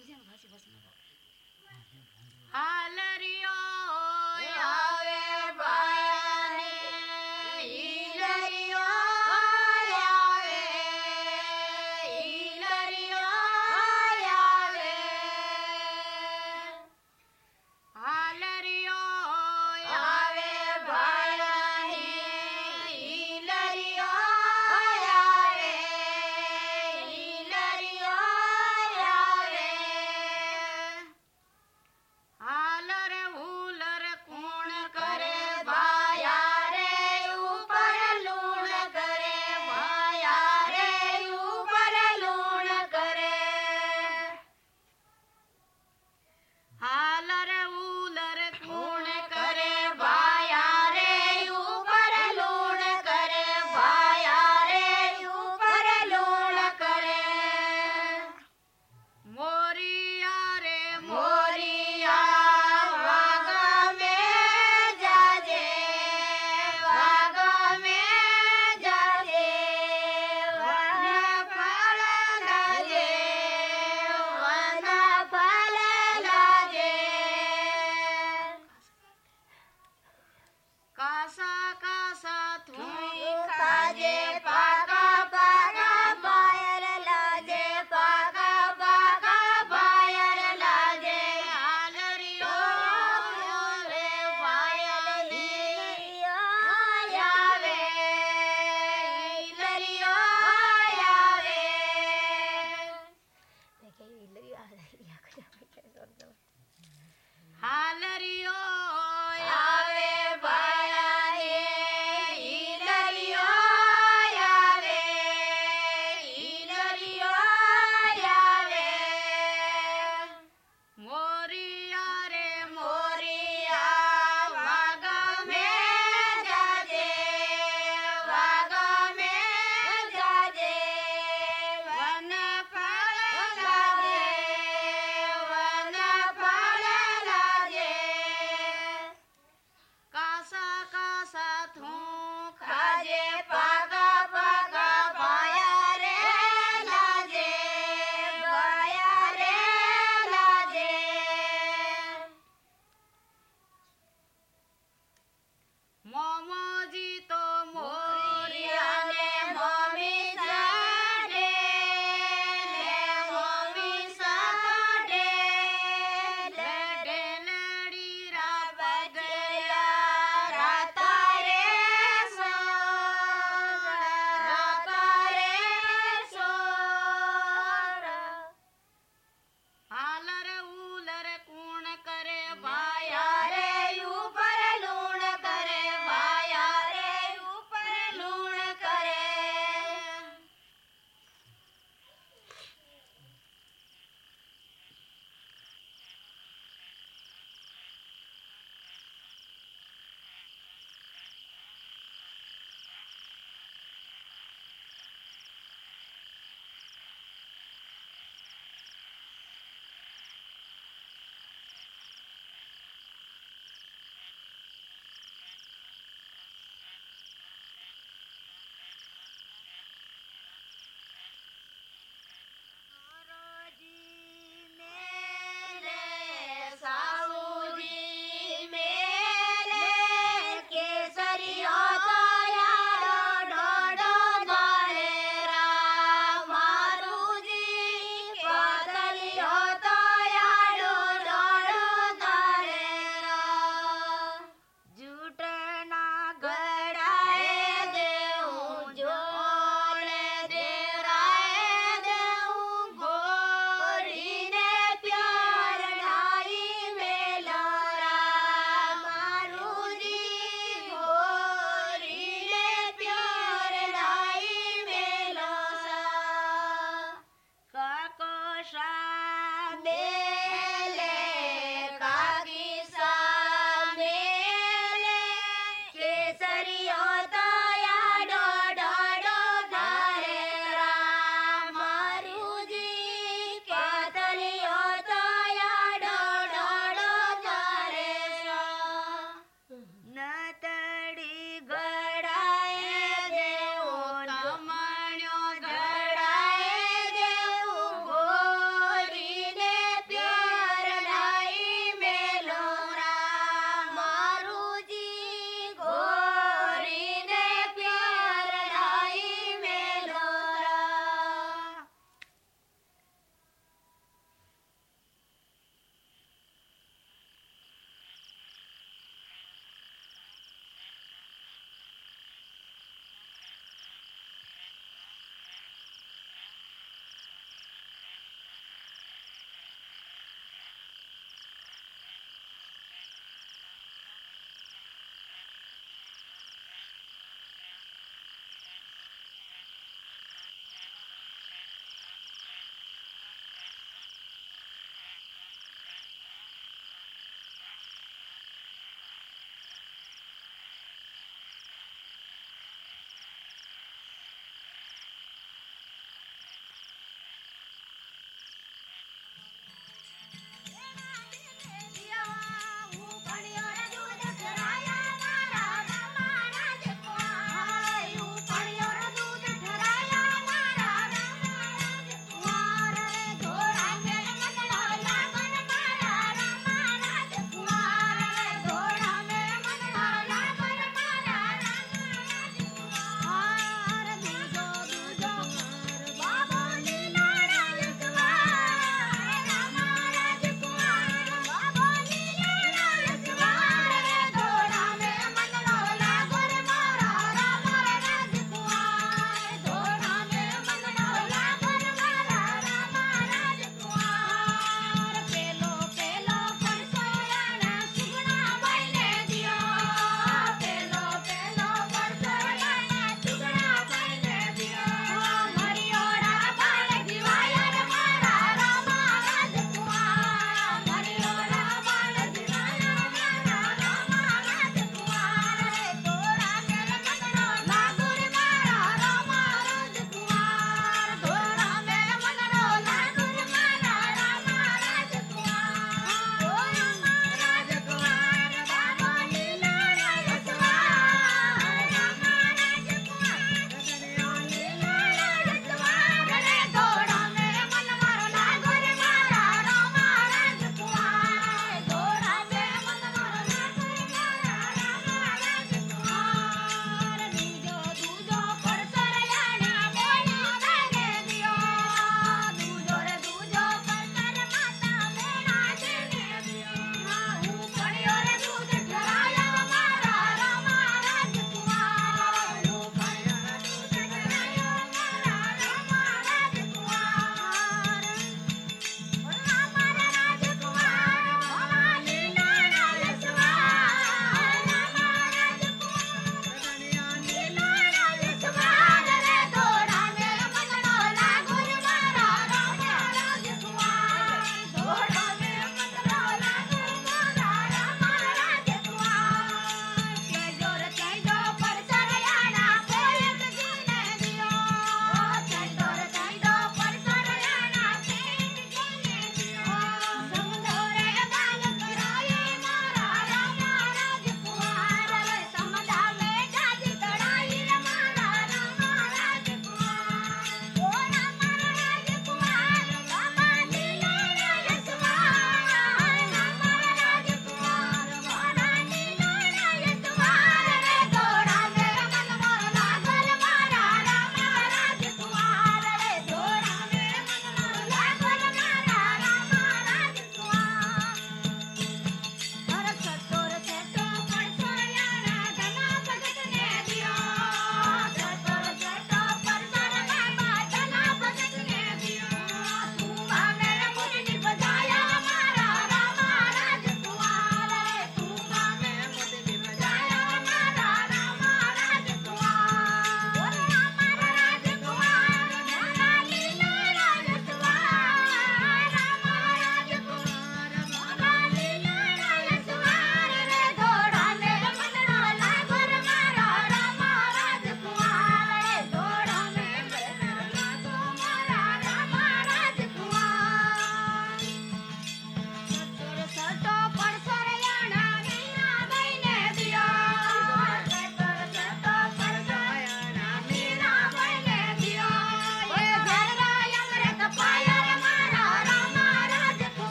मात्रै हो बोल्छ बसी बस्नु